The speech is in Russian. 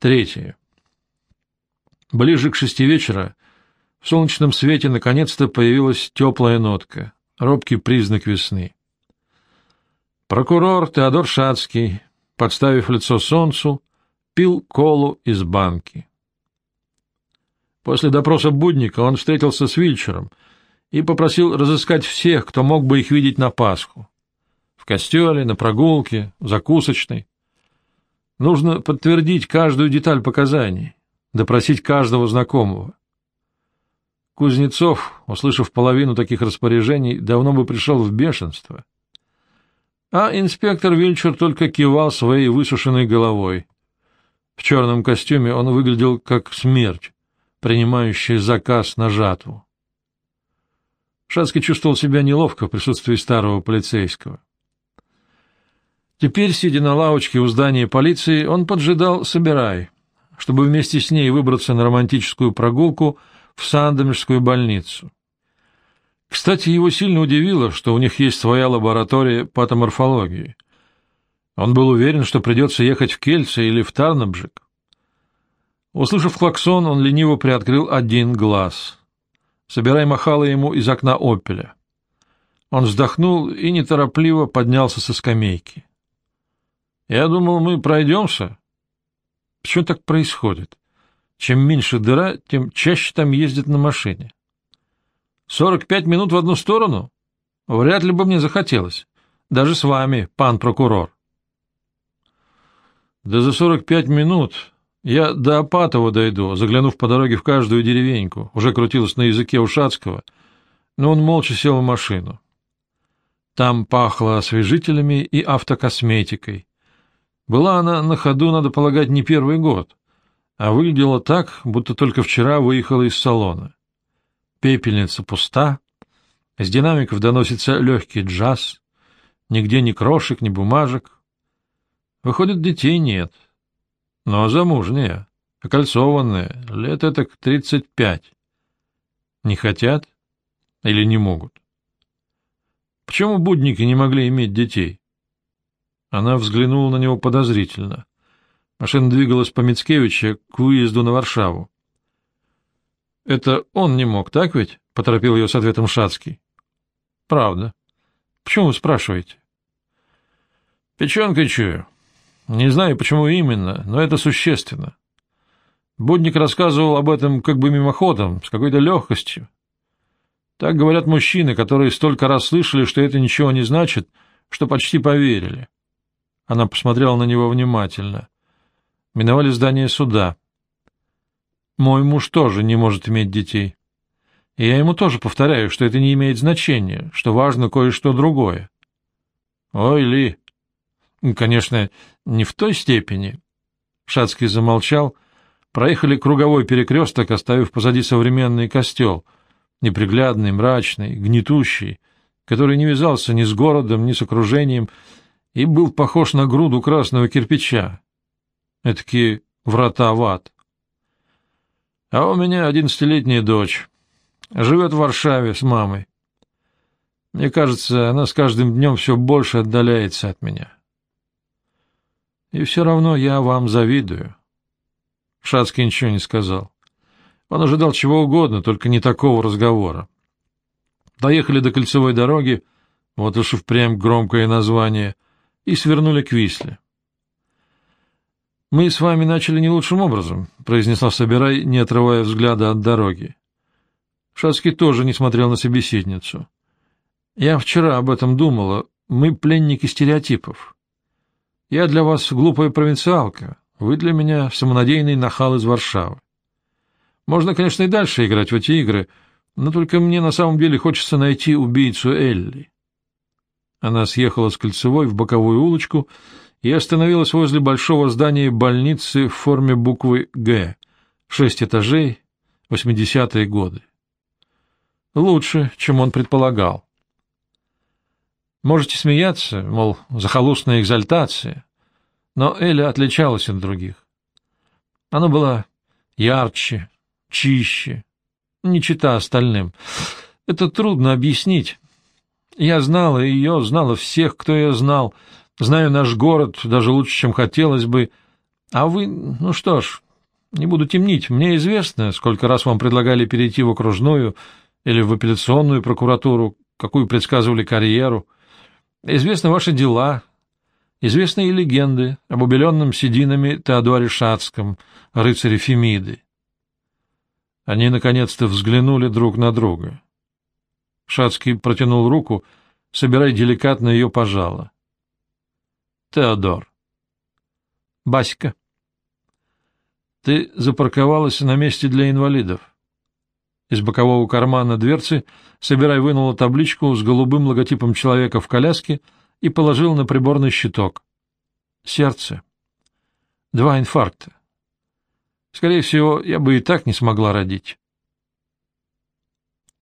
Третье. Ближе к шести вечера в солнечном свете наконец-то появилась теплая нотка, робкий признак весны. Прокурор Теодор Шацкий, подставив лицо солнцу, пил колу из банки. После допроса Будника он встретился с Вильчером и попросил разыскать всех, кто мог бы их видеть на Пасху. В костеле, на прогулке, в закусочной. Нужно подтвердить каждую деталь показаний, допросить каждого знакомого. Кузнецов, услышав половину таких распоряжений, давно бы пришел в бешенство. А инспектор Вильчер только кивал своей высушенной головой. В черном костюме он выглядел как смерть, принимающая заказ на жатву. Шацкий чувствовал себя неловко в присутствии старого полицейского. Теперь, сидя на лавочке у здания полиции, он поджидал Собирай, чтобы вместе с ней выбраться на романтическую прогулку в Сандомирскую больницу. Кстати, его сильно удивило, что у них есть своя лаборатория патоморфологии. Он был уверен, что придется ехать в Кельце или в Тарнабжик. Услышав клаксон, он лениво приоткрыл один глаз. Собирай махала ему из окна «Опеля». Он вздохнул и неторопливо поднялся со скамейки. Я думал, мы пройдемся. Почему так происходит? Чем меньше дыра, тем чаще там ездят на машине. Сорок пять минут в одну сторону? Вряд ли бы мне захотелось. Даже с вами, пан прокурор. Да за сорок пять минут я до Апатова дойду, заглянув по дороге в каждую деревеньку. Уже крутилось на языке Ушацкого, но он молча сел в машину. Там пахло освежителями и автокосметикой. Была она на ходу, надо полагать, не первый год, а выглядела так, будто только вчера выехала из салона. Пепельница пуста, с динамиков доносится легкий джаз, нигде ни крошек, ни бумажек. Выходит, детей нет, но замужняя, окольцованная, лет это к тридцать пять. Не хотят или не могут? Почему будники не могли иметь детей? Она взглянула на него подозрительно. Машина двигалась по Мицкевича к выезду на Варшаву. — Это он не мог, так ведь? — поторопил ее с ответом Шацкий. — Правда. Почему вы спрашиваете? — Печенкой чую. Не знаю, почему именно, но это существенно. Будник рассказывал об этом как бы мимоходом, с какой-то легкостью. Так говорят мужчины, которые столько раз слышали, что это ничего не значит, что почти поверили. — она посмотрела на него внимательно. Миновали здание суда. Мой муж тоже не может иметь детей. И я ему тоже повторяю, что это не имеет значения, что важно кое-что другое. Ой, Ли. Конечно, не в той степени. Шацкий замолчал. Проехали круговой перекресток, оставив позади современный костел, неприглядный, мрачный, гнетущий, который не вязался ни с городом, ни с окружением, и был похож на груду красного кирпича. Этакие врата в ад. А у меня одиннадцатилетняя дочь. Живет в Варшаве с мамой. Мне кажется, она с каждым днем все больше отдаляется от меня. И все равно я вам завидую. Шацкий ничего не сказал. Он ожидал чего угодно, только не такого разговора. Доехали до кольцевой дороги, вот уж впрямь громкое название — и свернули к Висле. «Мы с вами начали не лучшим образом», — произнесла Собирай, не отрывая взгляда от дороги. Шацкий тоже не смотрел на собеседницу. «Я вчера об этом думала. Мы пленники стереотипов. Я для вас глупая провинциалка, вы для меня самонадеянный нахал из Варшавы. Можно, конечно, и дальше играть в эти игры, но только мне на самом деле хочется найти убийцу Элли. Она съехала с Кольцевой в боковую улочку и остановилась возле большого здания больницы в форме буквы «Г», шесть этажей, восьмидесятые годы. Лучше, чем он предполагал. Можете смеяться, мол, захолустная экзальтация, но Эля отличалась от других. Она была ярче, чище, не чита остальным. Это трудно объяснить. Я знала ее, знала всех, кто ее знал, знаю наш город даже лучше, чем хотелось бы, А вы, ну что ж, не буду темнить, мне известно, сколько раз вам предлагали перейти в окружную или в апелляционную прокуратуру, какую предсказывали карьеру. Известны ваши дела, известны и легенды об убеленном сединами Теодоре Шацком, рыцаре Фемиды. Они наконец-то взглянули друг на друга. Шацкий протянул руку, собирая деликатно ее пожала. — Теодор. — Басика. — Ты запарковалась на месте для инвалидов. Из бокового кармана дверцы Собирай вынула табличку с голубым логотипом человека в коляске и положил на приборный щиток. Сердце. Два инфаркта. Скорее всего, я бы и так не смогла родить.